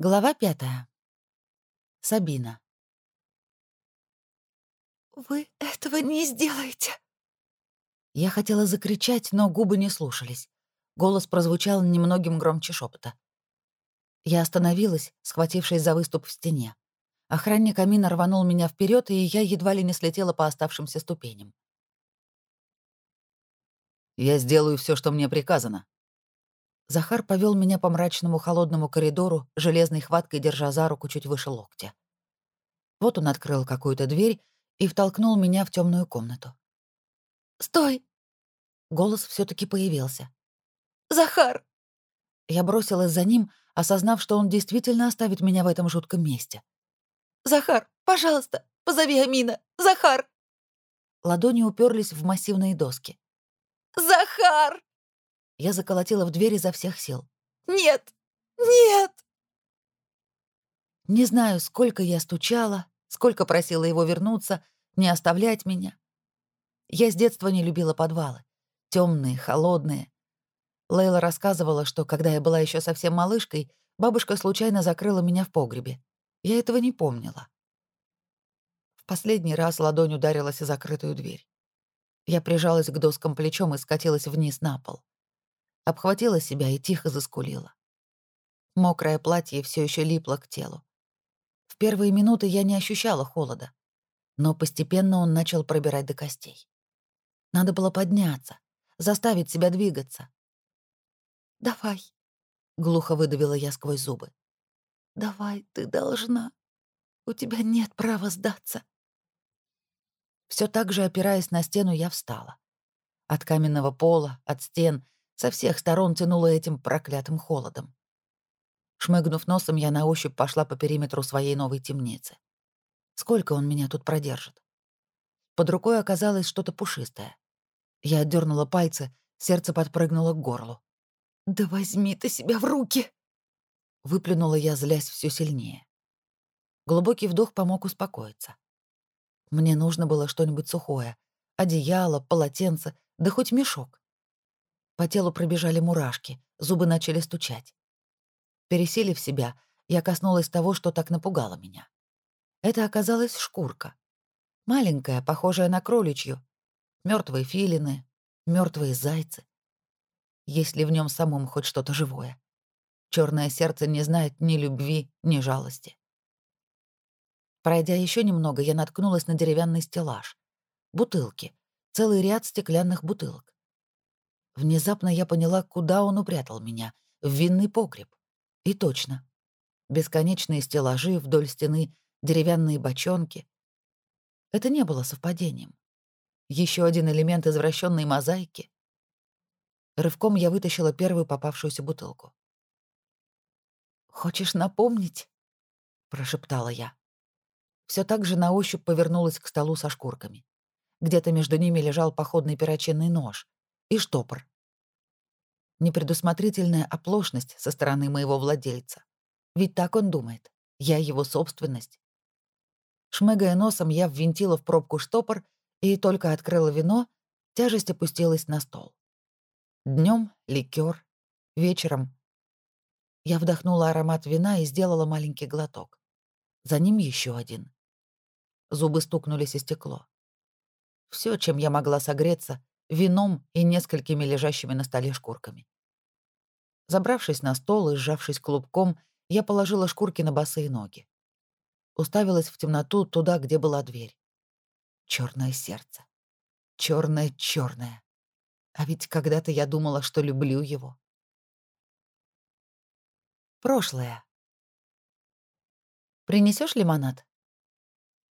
Глава пятая. Сабина. «Вы этого не сделаете!» Я хотела закричать, но губы не слушались. Голос прозвучал немногим громче шепота. Я остановилась, схватившись за выступ в стене. Охранник Амина рванул меня вперед, и я едва ли не слетела по оставшимся ступеням. «Я сделаю все, что мне приказано», Захар повел меня по мрачному холодному коридору, железной хваткой держа за руку чуть выше локтя. Вот он открыл какую-то дверь и втолкнул меня в темную комнату. «Стой!» Голос все таки появился. «Захар!» Я бросилась за ним, осознав, что он действительно оставит меня в этом жутком месте. «Захар, пожалуйста, позови Амина! Захар!» Ладони уперлись в массивные доски. «Захар!» Я заколотила в дверь изо всех сил. «Нет! Нет!» Не знаю, сколько я стучала, сколько просила его вернуться, не оставлять меня. Я с детства не любила подвалы. темные, холодные. Лейла рассказывала, что, когда я была еще совсем малышкой, бабушка случайно закрыла меня в погребе. Я этого не помнила. В последний раз ладонь ударилась о закрытую дверь. Я прижалась к доскам плечом и скатилась вниз на пол обхватила себя и тихо заскулила. Мокрое платье все еще липло к телу. В первые минуты я не ощущала холода, но постепенно он начал пробирать до костей. Надо было подняться, заставить себя двигаться. «Давай», — глухо выдавила я сквозь зубы. «Давай, ты должна. У тебя нет права сдаться». Все так же, опираясь на стену, я встала. От каменного пола, от стен — со всех сторон тянуло этим проклятым холодом. Шмыгнув носом, я на ощупь пошла по периметру своей новой темницы. Сколько он меня тут продержит? Под рукой оказалось что-то пушистое. Я отдернула пальцы, сердце подпрыгнуло к горлу. «Да возьми ты себя в руки!» Выплюнула я, злясь все сильнее. Глубокий вдох помог успокоиться. Мне нужно было что-нибудь сухое. Одеяло, полотенце, да хоть мешок. По телу пробежали мурашки, зубы начали стучать. Пересилив себя, я коснулась того, что так напугало меня. Это оказалась шкурка. Маленькая, похожая на кроличью. Мертвые филины, мертвые зайцы. Есть ли в нем самом хоть что-то живое? Черное сердце не знает ни любви, ни жалости. Пройдя еще немного, я наткнулась на деревянный стеллаж. Бутылки. Целый ряд стеклянных бутылок. Внезапно я поняла, куда он упрятал меня — в винный погреб. И точно. Бесконечные стеллажи вдоль стены, деревянные бочонки. Это не было совпадением. Еще один элемент извращенной мозаики. Рывком я вытащила первую попавшуюся бутылку. «Хочешь напомнить?» — прошептала я. Все так же на ощупь повернулась к столу со шкурками. Где-то между ними лежал походный перочинный нож и штопор. Непредусмотрительная оплошность со стороны моего владельца. Ведь так он думает. Я его собственность. Шмыгая носом, я ввинтила в пробку штопор и только открыла вино, тяжесть опустилась на стол. Днем ликер, вечером. Я вдохнула аромат вина и сделала маленький глоток. За ним еще один. Зубы стукнулись о стекло. Все, чем я могла согреться, вином и несколькими лежащими на столе шкурками. Забравшись на стол и сжавшись клубком, я положила шкурки на босые ноги. Уставилась в темноту туда, где была дверь. Черное сердце. черное черное А ведь когда-то я думала, что люблю его. Прошлое. Принесешь лимонад?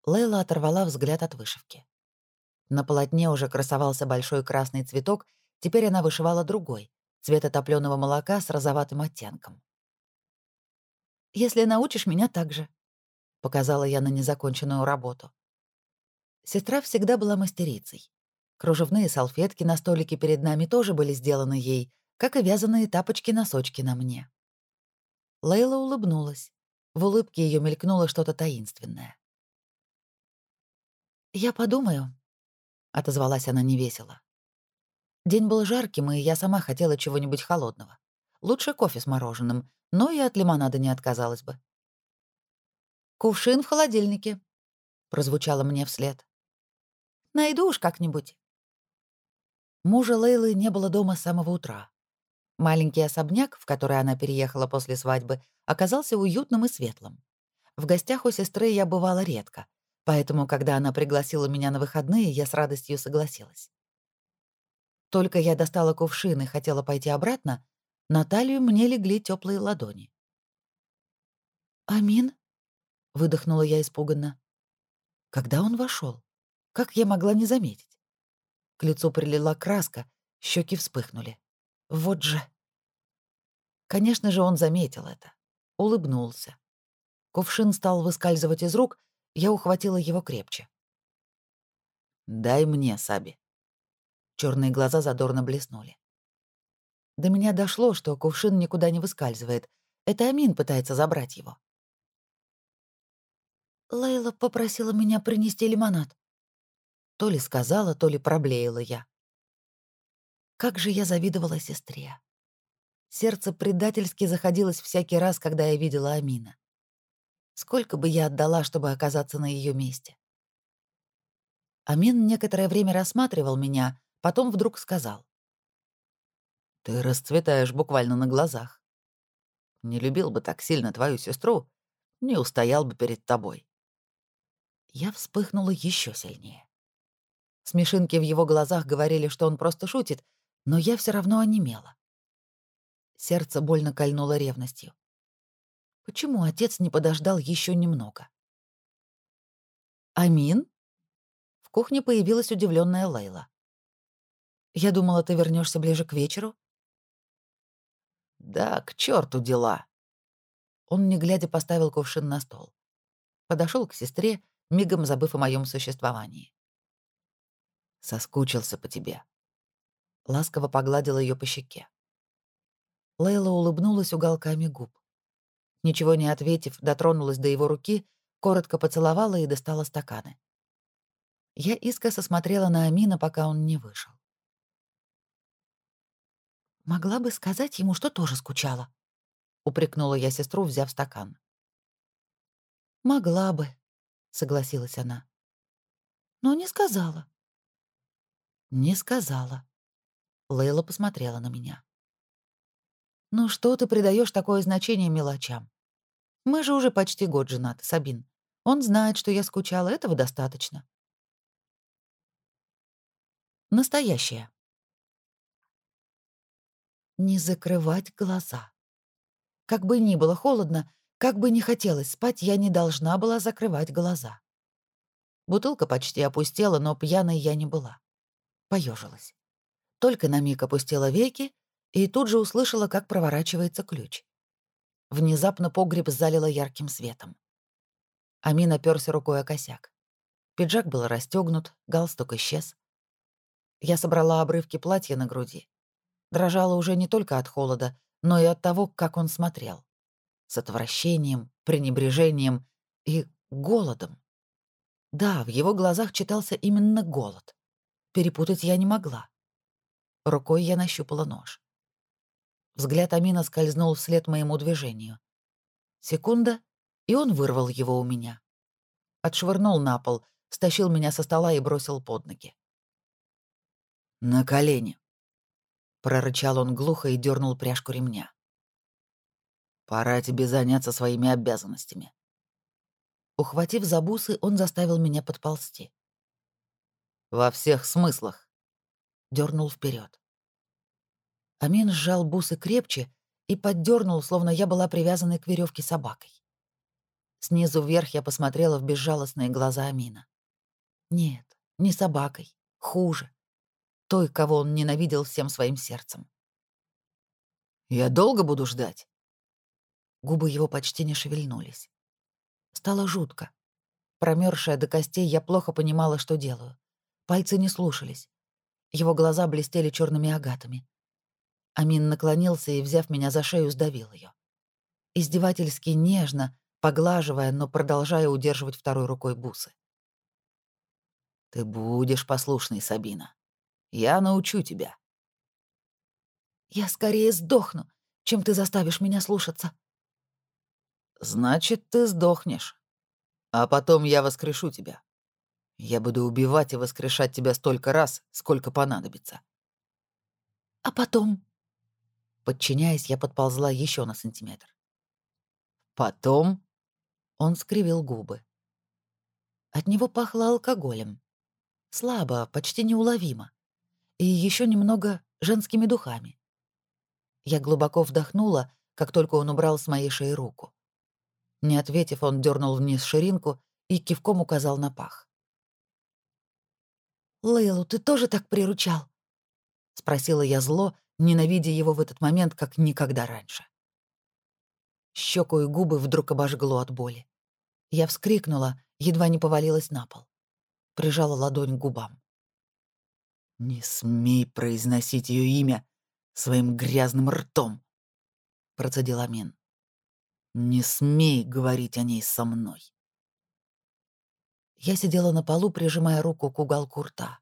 Лейла оторвала взгляд от вышивки. На полотне уже красовался большой красный цветок, теперь она вышивала другой, цвета топленого молока с розоватым оттенком. «Если научишь меня так же», — показала я на незаконченную работу. Сестра всегда была мастерицей. Кружевные салфетки на столике перед нами тоже были сделаны ей, как и вязаные тапочки-носочки на мне. Лейла улыбнулась. В улыбке ее мелькнуло что-то таинственное. «Я подумаю», отозвалась она невесело. День был жарким, и я сама хотела чего-нибудь холодного. Лучше кофе с мороженым, но и от лимонада не отказалась бы. «Кувшин в холодильнике», — прозвучало мне вслед. «Найду уж как-нибудь». Мужа Лейлы не было дома с самого утра. Маленький особняк, в который она переехала после свадьбы, оказался уютным и светлым. В гостях у сестры я бывала редко, поэтому, когда она пригласила меня на выходные, я с радостью согласилась. Только я достала кувшин и хотела пойти обратно, на талию мне легли теплые ладони. «Амин?» — выдохнула я испуганно. Когда он вошел, Как я могла не заметить? К лицу прилила краска, щеки вспыхнули. Вот же. Конечно же, он заметил это. Улыбнулся. Кувшин стал выскальзывать из рук, я ухватила его крепче. «Дай мне, Саби». Черные глаза задорно блеснули. До меня дошло, что кувшин никуда не выскальзывает. Это Амин пытается забрать его. Лейла попросила меня принести лимонад. То ли сказала, то ли проблеяла я. Как же я завидовала сестре. Сердце предательски заходилось всякий раз, когда я видела Амина. Сколько бы я отдала, чтобы оказаться на ее месте? Амин некоторое время рассматривал меня, потом вдруг сказал. «Ты расцветаешь буквально на глазах. Не любил бы так сильно твою сестру, не устоял бы перед тобой». Я вспыхнула еще сильнее. Смешинки в его глазах говорили, что он просто шутит, но я все равно онемела. Сердце больно кольнуло ревностью. Почему отец не подождал еще немного? «Амин?» В кухне появилась удивленная Лейла. «Я думала, ты вернешься ближе к вечеру?» «Да, к черту дела!» Он, не глядя, поставил кувшин на стол. Подошел к сестре, мигом забыв о моем существовании. «Соскучился по тебе». Ласково погладил ее по щеке. Лейла улыбнулась уголками губ. Ничего не ответив, дотронулась до его руки, коротко поцеловала и достала стаканы. Я искоса смотрела на Амина, пока он не вышел. «Могла бы сказать ему, что тоже скучала», — упрекнула я сестру, взяв стакан. «Могла бы», — согласилась она. «Но не сказала». «Не сказала». Лейла посмотрела на меня. «Ну что ты придаешь такое значение мелочам? Мы же уже почти год женаты, Сабин. Он знает, что я скучала, этого достаточно». Настоящее. Не закрывать глаза. Как бы ни было холодно, как бы ни хотелось спать, я не должна была закрывать глаза. Бутылка почти опустела, но пьяной я не была. Поежилась. Только на миг опустила веки и тут же услышала, как проворачивается ключ. Внезапно погреб залило ярким светом. Амин оперся рукой о косяк. Пиджак был расстегнут, галстук исчез. Я собрала обрывки платья на груди. Дрожала уже не только от холода, но и от того, как он смотрел. С отвращением, пренебрежением и голодом. Да, в его глазах читался именно голод. Перепутать я не могла. Рукой я нащупала нож. Взгляд Амина скользнул вслед моему движению. Секунда, и он вырвал его у меня. Отшвырнул на пол, стащил меня со стола и бросил под ноги. «На колени!» — прорычал он глухо и дернул пряжку ремня. «Пора тебе заняться своими обязанностями». Ухватив за бусы, он заставил меня подползти. «Во всех смыслах!» — дернул вперед. Амин сжал бусы крепче и поддернул, словно я была привязанной к веревке собакой. Снизу вверх я посмотрела в безжалостные глаза Амина. Нет, не собакой, хуже. Той, кого он ненавидел всем своим сердцем. «Я долго буду ждать?» Губы его почти не шевельнулись. Стало жутко. Промерзшая до костей, я плохо понимала, что делаю. Пальцы не слушались. Его глаза блестели черными агатами. Амин наклонился и, взяв меня за шею, сдавил ее. Издевательски нежно, поглаживая, но продолжая удерживать второй рукой бусы. «Ты будешь послушной, Сабина. Я научу тебя». «Я скорее сдохну, чем ты заставишь меня слушаться». «Значит, ты сдохнешь. А потом я воскрешу тебя. Я буду убивать и воскрешать тебя столько раз, сколько понадобится». «А потом?» Подчиняясь, я подползла еще на сантиметр. «Потом?» Он скривил губы. От него пахло алкоголем. Слабо, почти неуловимо. И еще немного женскими духами. Я глубоко вдохнула, как только он убрал с моей шеи руку. Не ответив, он дернул вниз ширинку и кивком указал на пах. «Лейлу, ты тоже так приручал?» — спросила я зло, ненавидя его в этот момент, как никогда раньше. Щеку и губы вдруг обожгло от боли. Я вскрикнула, едва не повалилась на пол. Прижала ладонь к губам. «Не смей произносить ее имя своим грязным ртом», — процедил Амин. «Не смей говорить о ней со мной». Я сидела на полу, прижимая руку к уголку рта.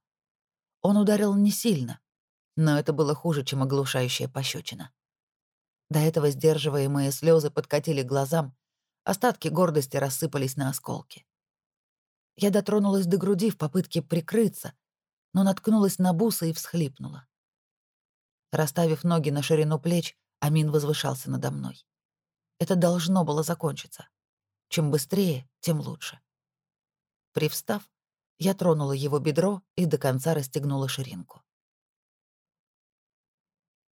Он ударил не сильно, но это было хуже, чем оглушающая пощечина. До этого сдерживаемые слезы подкатили глазам, остатки гордости рассыпались на осколки. Я дотронулась до груди в попытке прикрыться, но наткнулась на бусы и всхлипнула. Расставив ноги на ширину плеч, Амин возвышался надо мной. Это должно было закончиться. Чем быстрее, тем лучше. Привстав, я тронула его бедро и до конца расстегнула ширинку.